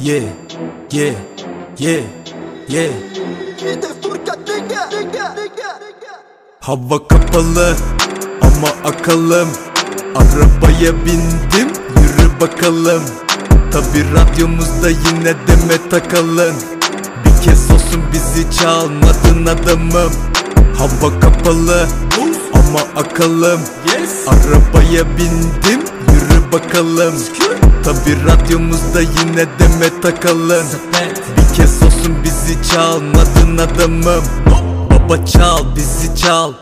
Yeah, yeah, yeah, yeah. Hava kapalı ama akalım. Arabaya bindim yürü bakalım. Tabi radyomuzda yine deme takalım. Bir kez olsun bizi çalmadın adamım. Hava kapalı ama akalım. Arabaya bindim yürü bakalım Tabi radyomuzda yine deme takalım Bir kez olsun bizi çalmadın adamım Baba çal bizi çal.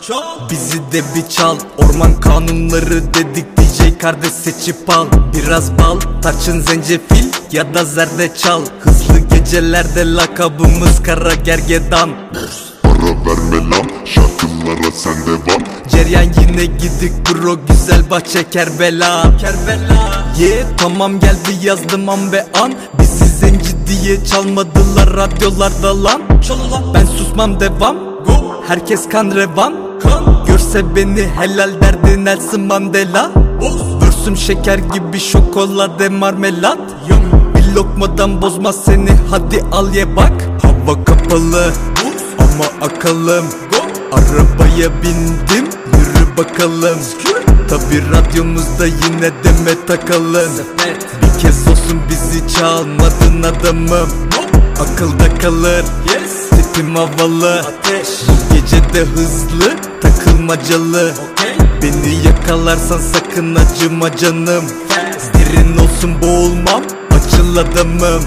Bizi de bir çal. Orman kanunları dedik DJ kardeş seçip al. Biraz bal tarçın zencefil ya da zerdeçal. Hızlı gecelerde lakabımız kara gergedan. Para verme lan şarkılara sen devam Ceryan yine gidik bro güzel bahçe Kerbela. Kerbela. Yeah tamam geldi yazdım an ve an. Bizi zenci diye çalmadılar radyolarda lan. Ben susmam devam. Herkes kan revan. Görse beni helal derdi Nelson Mandela. Vürsüm şeker gibi şokolade marmelat. Bir lokmadan bozmaz seni hadi al ye bak. Hava kapalı. Ama akalım Arabaya bindim yürü bakalım. Tabi radyomuzda yine deme takalım. Bir kez olsun bizi çalmadın adamım. Akılda kalır Tipim havalı. Bu gece de hızlı takılmacalı. Beni yakalarsan sakın acıma canım. Derin olsun boğulmam açıl adamım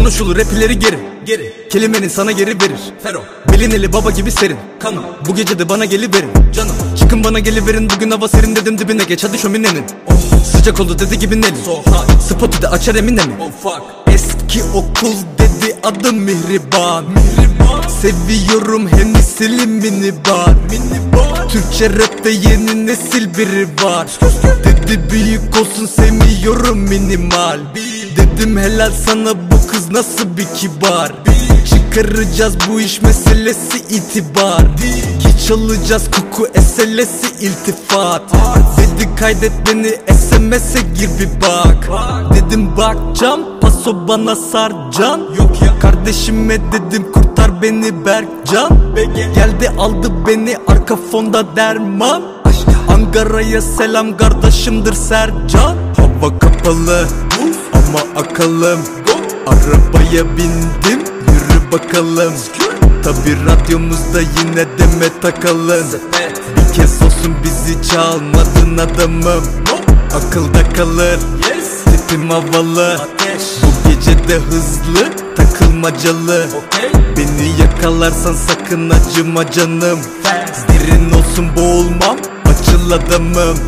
Konuşulur rapileri geri Geri. Kelimenin sana geri verir. Fero. Belin eli baba gibi serin. Kanım. Bu gece de bana geliverin. Canım. Çıkın bana geliverin. Bugün hava serin dedim dibine geç. Hadi şöminenin. Oh. Sıcak oldu dedi gibi Nelly so Spotu da açar emine mi oh, fuck. Eski okul dedi adım Mihriban. Mihriban. Seviyorum Hennessy'li minibar. Minibar. Türkçe rapte yeni nesil biri var. Dedi büyük olsun sevmiyorum minimal Dedim helal sana bu kız nasıl bir kibar? Çıkaracağız bu iş meselesi itibar. Ki çalacağız koku eselesi iltifat. Dedi kaydet beni SMS'e gir bir bak. Dedim bakcam paso bana sarcan Yok ya. Kardeşime dedim kurtar beni Berkcan. Geldi aldı beni arka fonda derman. Ankara'ya selam kardeşimdir Sercan. Hava kapalı ama akalım. Arabaya bindim yürü bakalım. Tabi radyomuzda yine deme takalım. Bir kez olsun bizi çalmadın adamım. Akılda kalır Tipim havalı. Bu gece de hızlı takılmacalı. Beni yakalarsan sakın acıma canım. Derin olsun boğulmam açıl adamım